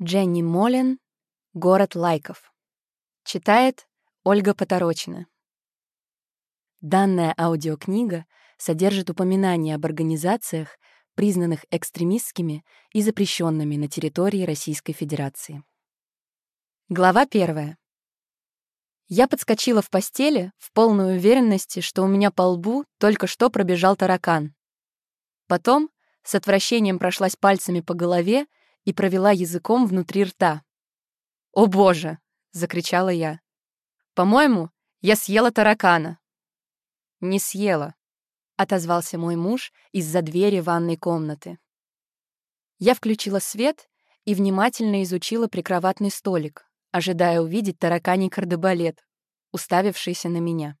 Дженни Молин «Город лайков». Читает Ольга Поторочина. Данная аудиокнига содержит упоминания об организациях, признанных экстремистскими и запрещенными на территории Российской Федерации. Глава первая. Я подскочила в постели в полной уверенности, что у меня по лбу только что пробежал таракан. Потом с отвращением прошлась пальцами по голове и провела языком внутри рта. «О боже!» — закричала я. «По-моему, я съела таракана». «Не съела», — отозвался мой муж из-за двери ванной комнаты. Я включила свет и внимательно изучила прикроватный столик, ожидая увидеть тараканий кардебалет, уставившийся на меня.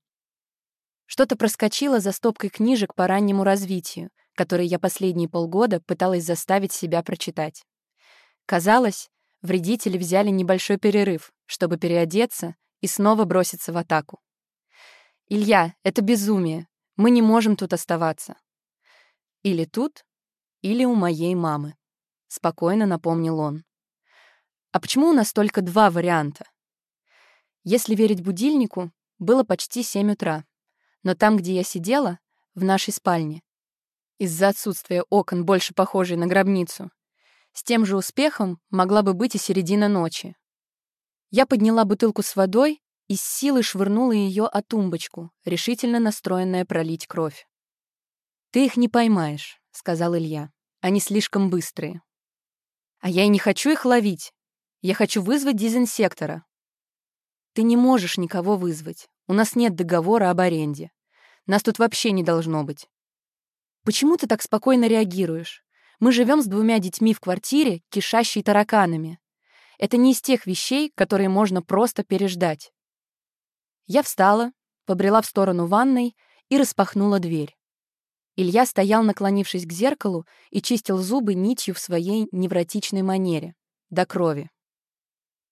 Что-то проскочило за стопкой книжек по раннему развитию, которые я последние полгода пыталась заставить себя прочитать. Казалось, вредители взяли небольшой перерыв, чтобы переодеться и снова броситься в атаку. «Илья, это безумие. Мы не можем тут оставаться». «Или тут, или у моей мамы», — спокойно напомнил он. «А почему у нас только два варианта?» Если верить будильнику, было почти семь утра. Но там, где я сидела, в нашей спальне, из-за отсутствия окон, больше похожей на гробницу, с тем же успехом могла бы быть и середина ночи. Я подняла бутылку с водой и с силой швырнула ее о тумбочку, решительно настроенная пролить кровь. «Ты их не поймаешь», — сказал Илья. «Они слишком быстрые». «А я и не хочу их ловить. Я хочу вызвать дезинсектора». «Ты не можешь никого вызвать. У нас нет договора об аренде. Нас тут вообще не должно быть». «Почему ты так спокойно реагируешь? Мы живем с двумя детьми в квартире, кишащей тараканами. Это не из тех вещей, которые можно просто переждать. Я встала, побрела в сторону ванной и распахнула дверь. Илья стоял, наклонившись к зеркалу, и чистил зубы нитью в своей невротичной манере. До крови.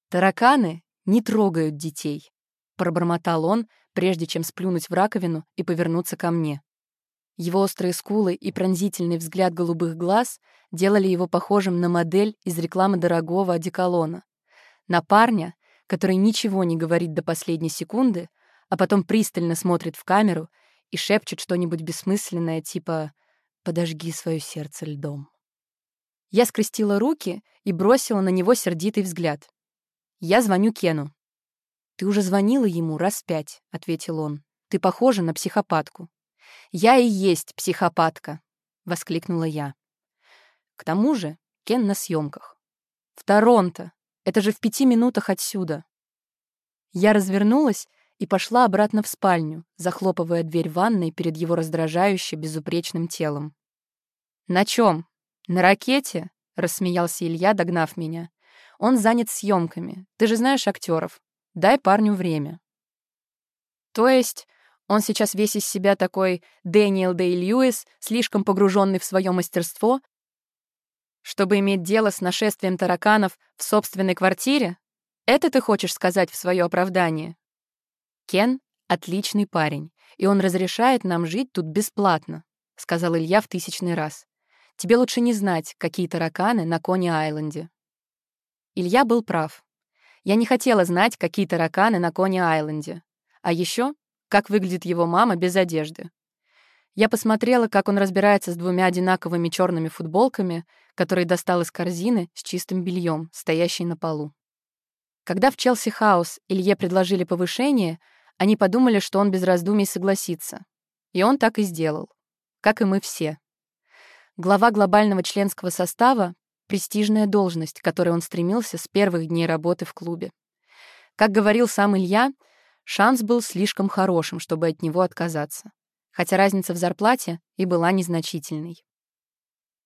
«Тараканы не трогают детей», — пробормотал он, прежде чем сплюнуть в раковину и повернуться ко мне. Его острые скулы и пронзительный взгляд голубых глаз делали его похожим на модель из рекламы дорогого одеколона. На парня, который ничего не говорит до последней секунды, а потом пристально смотрит в камеру и шепчет что-нибудь бессмысленное, типа «подожги свое сердце льдом». Я скрестила руки и бросила на него сердитый взгляд. «Я звоню Кену». «Ты уже звонила ему раз пять», — ответил он. «Ты похожа на психопатку». «Я и есть психопатка!» — воскликнула я. К тому же Кен на съемках. «В Торонто! Это же в пяти минутах отсюда!» Я развернулась и пошла обратно в спальню, захлопывая дверь ванной перед его раздражающе безупречным телом. «На чем? На ракете?» — рассмеялся Илья, догнав меня. «Он занят съемками. Ты же знаешь актеров. Дай парню время». «То есть он сейчас весь из себя такой Дэниел Дэй Льюис, слишком погруженный в свое мастерство, чтобы иметь дело с нашествием тараканов в собственной квартире? Это ты хочешь сказать в свое оправдание? Кен — отличный парень, и он разрешает нам жить тут бесплатно, — сказал Илья в тысячный раз. Тебе лучше не знать, какие тараканы на Кони-Айленде. Илья был прав. Я не хотела знать, какие тараканы на Кони-Айленде. А еще как выглядит его мама без одежды. Я посмотрела, как он разбирается с двумя одинаковыми черными футболками, которые достал из корзины с чистым бельем, стоящей на полу. Когда в Челси Хаус Илье предложили повышение, они подумали, что он без раздумий согласится. И он так и сделал. Как и мы все. Глава глобального членского состава — престижная должность, к которой он стремился с первых дней работы в клубе. Как говорил сам Илья, Шанс был слишком хорошим, чтобы от него отказаться. Хотя разница в зарплате и была незначительной.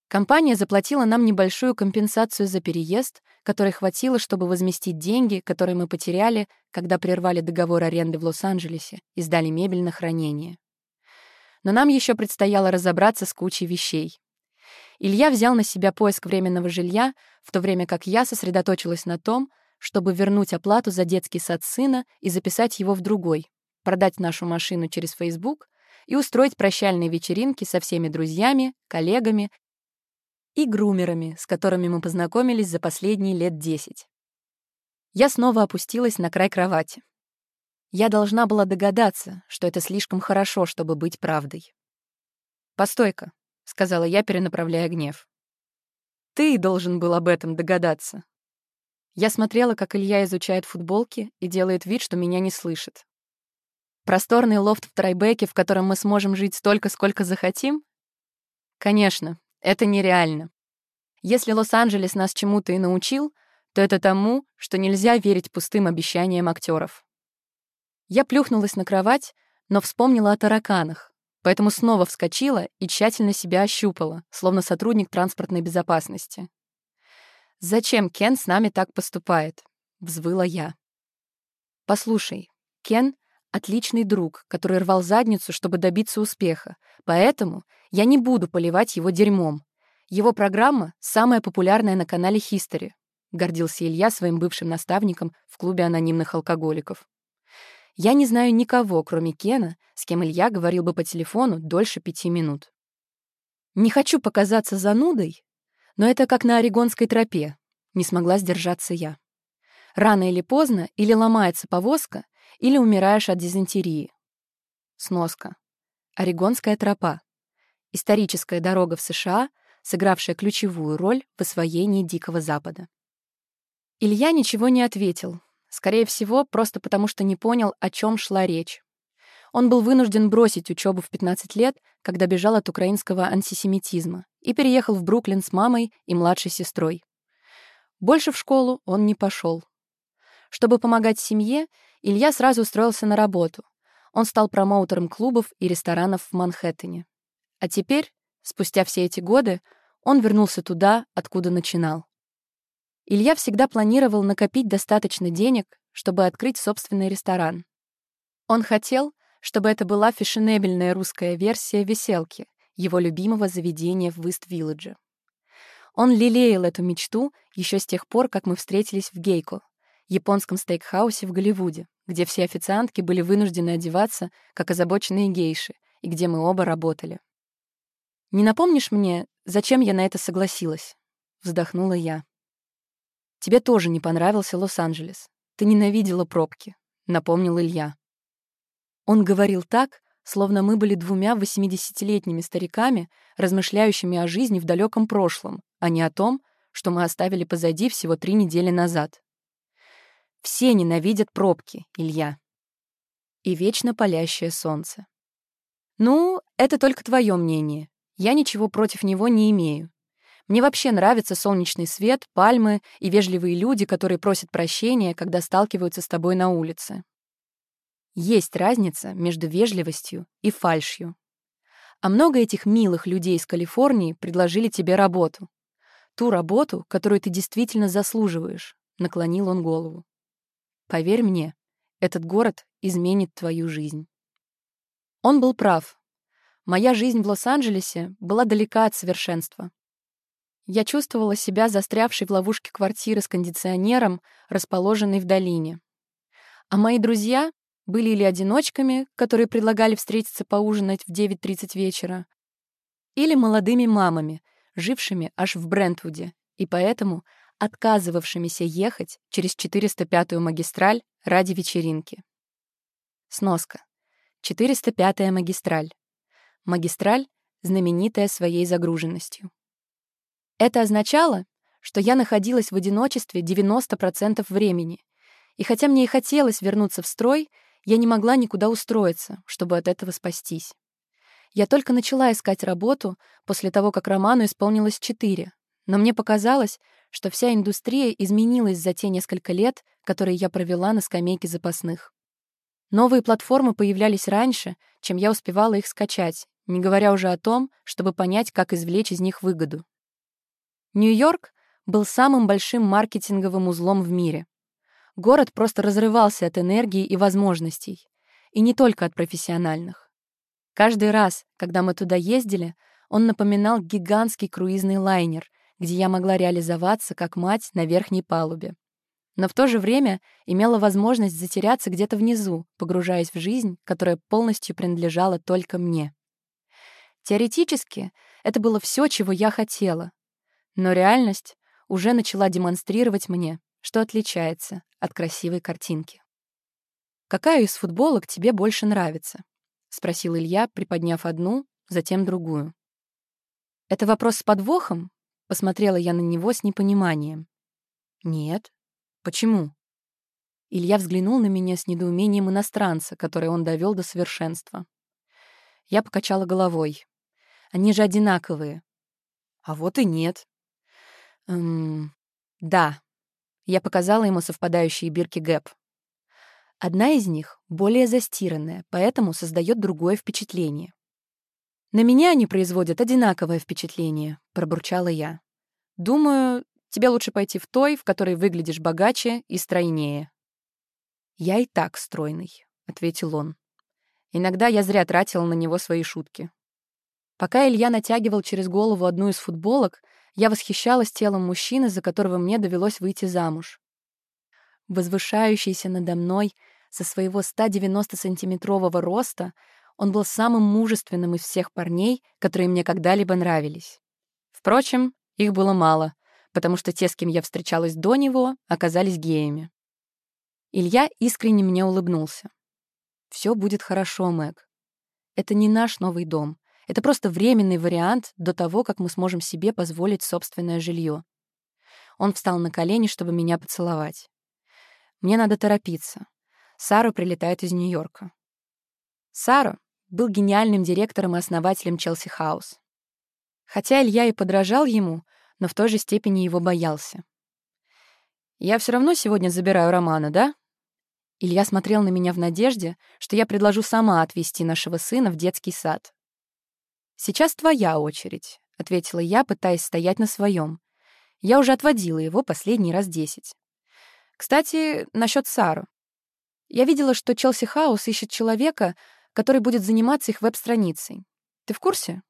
Компания заплатила нам небольшую компенсацию за переезд, которой хватило, чтобы возместить деньги, которые мы потеряли, когда прервали договор аренды в Лос-Анджелесе и сдали мебель на хранение. Но нам еще предстояло разобраться с кучей вещей. Илья взял на себя поиск временного жилья, в то время как я сосредоточилась на том, чтобы вернуть оплату за детский сад сына и записать его в другой, продать нашу машину через Facebook и устроить прощальные вечеринки со всеми друзьями, коллегами и грумерами, с которыми мы познакомились за последние лет десять. Я снова опустилась на край кровати. Я должна была догадаться, что это слишком хорошо, чтобы быть правдой. «Постой-ка», — сказала я, перенаправляя гнев. «Ты должен был об этом догадаться». Я смотрела, как Илья изучает футболки и делает вид, что меня не слышит. Просторный лофт в Трайбеке, в котором мы сможем жить столько, сколько захотим? Конечно, это нереально. Если Лос-Анджелес нас чему-то и научил, то это тому, что нельзя верить пустым обещаниям актеров. Я плюхнулась на кровать, но вспомнила о тараканах, поэтому снова вскочила и тщательно себя ощупала, словно сотрудник транспортной безопасности. «Зачем Кен с нами так поступает?» — взвыла я. «Послушай, Кен — отличный друг, который рвал задницу, чтобы добиться успеха, поэтому я не буду поливать его дерьмом. Его программа — самая популярная на канале History», — гордился Илья своим бывшим наставником в клубе анонимных алкоголиков. «Я не знаю никого, кроме Кена, с кем Илья говорил бы по телефону дольше пяти минут. Не хочу показаться занудой, но это как на Орегонской тропе. Не смогла сдержаться я. Рано или поздно или ломается повозка, или умираешь от дизентерии. Сноска. Орегонская тропа. Историческая дорога в США, сыгравшая ключевую роль в освоении Дикого Запада. Илья ничего не ответил. Скорее всего, просто потому что не понял, о чем шла речь. Он был вынужден бросить учебу в 15 лет, когда бежал от украинского антисемитизма, и переехал в Бруклин с мамой и младшей сестрой. Больше в школу он не пошел. Чтобы помогать семье, Илья сразу устроился на работу. Он стал промоутером клубов и ресторанов в Манхэттене. А теперь, спустя все эти годы, он вернулся туда, откуда начинал. Илья всегда планировал накопить достаточно денег, чтобы открыть собственный ресторан. Он хотел, чтобы это была фешенебельная русская версия «Веселки», его любимого заведения в Ист-Вилледже. Он лелеял эту мечту еще с тех пор, как мы встретились в Гейко, японском стейкхаусе в Голливуде, где все официантки были вынуждены одеваться, как озабоченные гейши, и где мы оба работали. «Не напомнишь мне, зачем я на это согласилась?» — вздохнула я. «Тебе тоже не понравился Лос-Анджелес. Ты ненавидела пробки», — напомнил Илья. Он говорил так, словно мы были двумя восьмидесятилетними стариками, размышляющими о жизни в далеком прошлом, а не о том, что мы оставили позади всего три недели назад. Все ненавидят пробки, Илья. И вечно палящее солнце. Ну, это только твое мнение. Я ничего против него не имею. Мне вообще нравится солнечный свет, пальмы и вежливые люди, которые просят прощения, когда сталкиваются с тобой на улице. Есть разница между вежливостью и фальшью. А много этих милых людей из Калифорнии предложили тебе работу. Ту работу, которую ты действительно заслуживаешь, наклонил он голову. Поверь мне, этот город изменит твою жизнь. Он был прав. Моя жизнь в Лос-Анджелесе была далека от совершенства. Я чувствовала себя застрявшей в ловушке квартиры с кондиционером, расположенной в долине. А мои друзья были или одиночками, которые предлагали встретиться поужинать в 9.30 вечера, или молодыми мамами, жившими аж в Брентвуде, и поэтому отказывавшимися ехать через 405-ю магистраль ради вечеринки. Сноска. 405-я магистраль. Магистраль, знаменитая своей загруженностью. Это означало, что я находилась в одиночестве 90% времени, и хотя мне и хотелось вернуться в строй, я не могла никуда устроиться, чтобы от этого спастись. Я только начала искать работу после того, как Роману исполнилось четыре, но мне показалось, что вся индустрия изменилась за те несколько лет, которые я провела на скамейке запасных. Новые платформы появлялись раньше, чем я успевала их скачать, не говоря уже о том, чтобы понять, как извлечь из них выгоду. Нью-Йорк был самым большим маркетинговым узлом в мире. Город просто разрывался от энергии и возможностей. И не только от профессиональных. Каждый раз, когда мы туда ездили, он напоминал гигантский круизный лайнер, где я могла реализоваться как мать на верхней палубе. Но в то же время имела возможность затеряться где-то внизу, погружаясь в жизнь, которая полностью принадлежала только мне. Теоретически, это было все, чего я хотела. Но реальность уже начала демонстрировать мне, что отличается от красивой картинки. «Какая из футболок тебе больше нравится?» — спросил Илья, приподняв одну, затем другую. «Это вопрос с подвохом?» — посмотрела я на него с непониманием. «Нет. Почему?» Илья взглянул на меня с недоумением иностранца, который он довел до совершенства. Я покачала головой. «Они же одинаковые». «А вот и нет». «Эм... Да». Я показала ему совпадающие бирки Гэп. Одна из них более застиранная, поэтому создает другое впечатление. «На меня они производят одинаковое впечатление», — пробурчала я. «Думаю, тебе лучше пойти в той, в которой выглядишь богаче и стройнее». «Я и так стройный», — ответил он. Иногда я зря тратила на него свои шутки. Пока Илья натягивал через голову одну из футболок, я восхищалась телом мужчины, за которого мне довелось выйти замуж. Возвышающийся надо мной со своего 190-сантиметрового роста — он был самым мужественным из всех парней, которые мне когда-либо нравились. Впрочем, их было мало, потому что те, с кем я встречалась до него, оказались геями. Илья искренне мне улыбнулся. «Все будет хорошо, Мэг. Это не наш новый дом. Это просто временный вариант до того, как мы сможем себе позволить собственное жилье. Он встал на колени, чтобы меня поцеловать. Мне надо торопиться. Сара прилетает из Нью-Йорка. Сара был гениальным директором и основателем Челси Хаус. Хотя Илья и подражал ему, но в той же степени его боялся. «Я все равно сегодня забираю Романа, да?» Илья смотрел на меня в надежде, что я предложу сама отвезти нашего сына в детский сад. «Сейчас твоя очередь», — ответила я, пытаясь стоять на своем. Я уже отводила его последний раз десять. Кстати, насчет Сару. Я видела, что Челси Хаус ищет человека, который будет заниматься их веб-страницей. Ты в курсе?»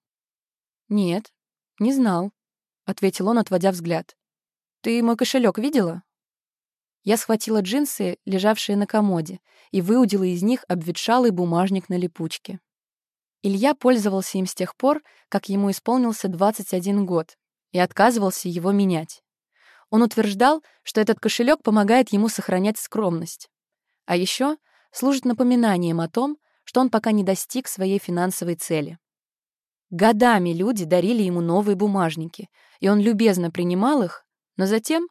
«Нет, не знал», — ответил он, отводя взгляд. «Ты мой кошелек видела?» Я схватила джинсы, лежавшие на комоде, и выудила из них обветшалый бумажник на липучке. Илья пользовался им с тех пор, как ему исполнился 21 год, и отказывался его менять. Он утверждал, что этот кошелек помогает ему сохранять скромность. А еще служит напоминанием о том, что он пока не достиг своей финансовой цели. Годами люди дарили ему новые бумажники, и он любезно принимал их, но затем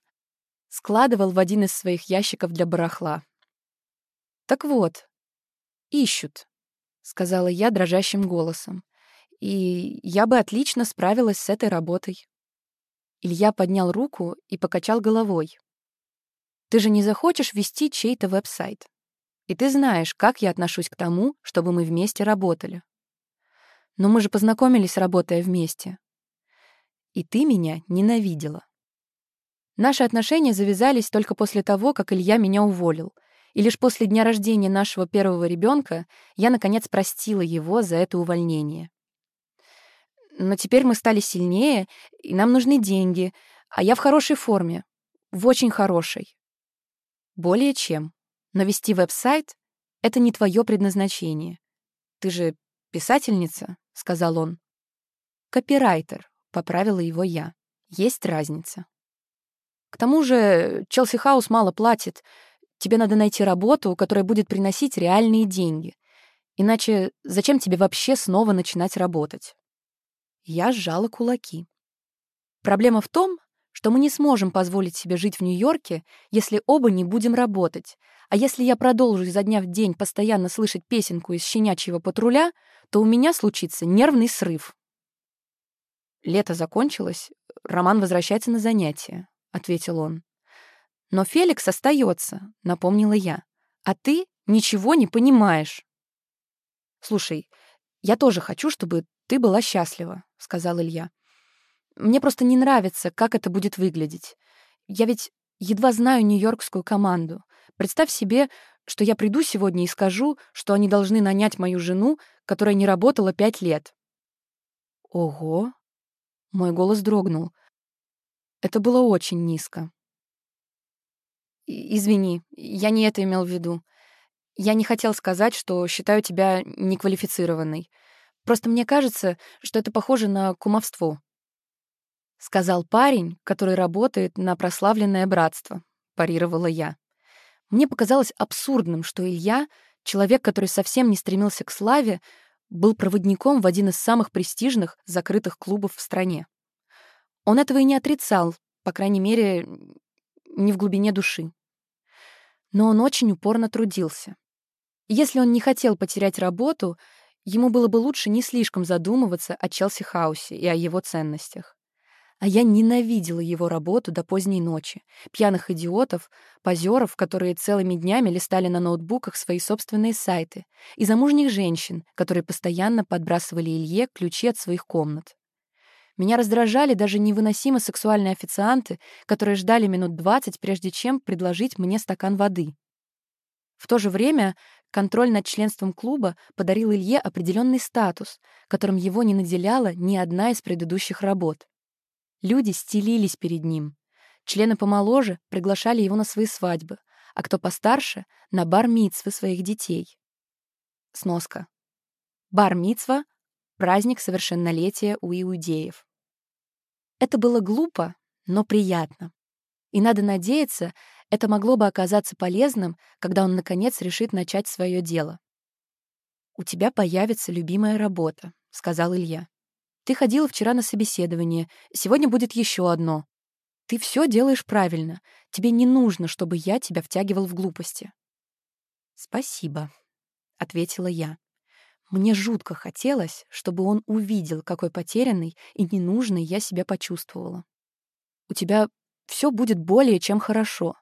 складывал в один из своих ящиков для барахла. «Так вот, ищут», — сказала я дрожащим голосом, «и я бы отлично справилась с этой работой». Илья поднял руку и покачал головой. «Ты же не захочешь вести чей-то веб-сайт?» И ты знаешь, как я отношусь к тому, чтобы мы вместе работали. Но мы же познакомились, работая вместе. И ты меня ненавидела. Наши отношения завязались только после того, как Илья меня уволил. И лишь после дня рождения нашего первого ребенка я, наконец, простила его за это увольнение. Но теперь мы стали сильнее, и нам нужны деньги, а я в хорошей форме. В очень хорошей. Более чем. Но вести веб-сайт — это не твое предназначение. Ты же писательница, — сказал он. Копирайтер, — поправила его я. Есть разница. К тому же Челси Хаус мало платит. Тебе надо найти работу, которая будет приносить реальные деньги. Иначе зачем тебе вообще снова начинать работать? Я сжала кулаки. Проблема в том, что мы не сможем позволить себе жить в Нью-Йорке, если оба не будем работать. А если я продолжу изо дня в день постоянно слышать песенку из «Щенячьего патруля», то у меня случится нервный срыв. Лето закончилось, Роман возвращается на занятия, — ответил он. «Но Феликс остается, напомнила я. «А ты ничего не понимаешь». «Слушай, я тоже хочу, чтобы ты была счастлива», — сказал Илья. Мне просто не нравится, как это будет выглядеть. Я ведь едва знаю нью-йоркскую команду. Представь себе, что я приду сегодня и скажу, что они должны нанять мою жену, которая не работала пять лет. Ого! Мой голос дрогнул. Это было очень низко. Извини, я не это имел в виду. Я не хотел сказать, что считаю тебя неквалифицированной. Просто мне кажется, что это похоже на кумовство. сказал парень, который работает на прославленное братство, парировала я. Мне показалось абсурдным, что Илья, человек, который совсем не стремился к славе, был проводником в один из самых престижных закрытых клубов в стране. Он этого и не отрицал, по крайней мере, не в глубине души. Но он очень упорно трудился. Если он не хотел потерять работу, ему было бы лучше не слишком задумываться о Челси Хаусе и о его ценностях. А я ненавидела его работу до поздней ночи, пьяных идиотов, позеров, которые целыми днями листали на ноутбуках свои собственные сайты, и замужних женщин, которые постоянно подбрасывали Илье ключи от своих комнат. Меня раздражали даже невыносимо сексуальные официанты, которые ждали минут двадцать, прежде чем предложить мне стакан воды. В то же время контроль над членством клуба подарил Илье определенный статус, которым его не наделяла ни одна из предыдущих работ. Люди стелились перед ним. Члены помоложе приглашали его на свои свадьбы, а кто постарше — на бар-мицвы своих детей. Сноска. Бар-мицва — праздник совершеннолетия у иудеев. Это было глупо, но приятно. И надо надеяться, это могло бы оказаться полезным, когда он, наконец, решит начать свое дело. «У тебя появится любимая работа», — сказал Илья. Ты ходила вчера на собеседование, сегодня будет еще одно. Ты все делаешь правильно. Тебе не нужно, чтобы я тебя втягивал в глупости». «Спасибо», — ответила я. Мне жутко хотелось, чтобы он увидел, какой потерянный и ненужной я себя почувствовала. «У тебя все будет более чем хорошо».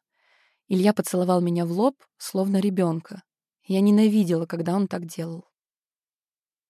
Илья поцеловал меня в лоб, словно ребенка. Я ненавидела, когда он так делал.